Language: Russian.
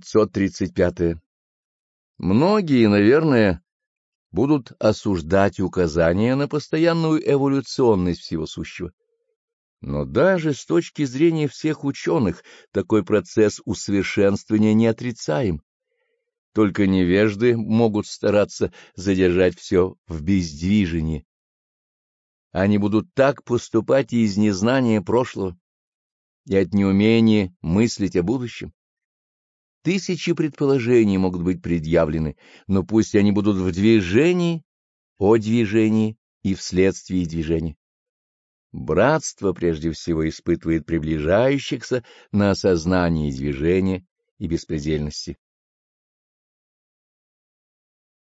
535. Многие, наверное, будут осуждать указания на постоянную эволюционность всего сущего. Но даже с точки зрения всех ученых такой процесс усовершенствования не отрицаем. Только невежды могут стараться задержать все в бездвижении. Они будут так поступать и из незнания прошлого, и от неумения мыслить о будущем. Тысячи предположений могут быть предъявлены, но пусть они будут в движении, о движении и вследствие движения. Братство прежде всего испытывает приближающихся на осознание движения и беспредельности.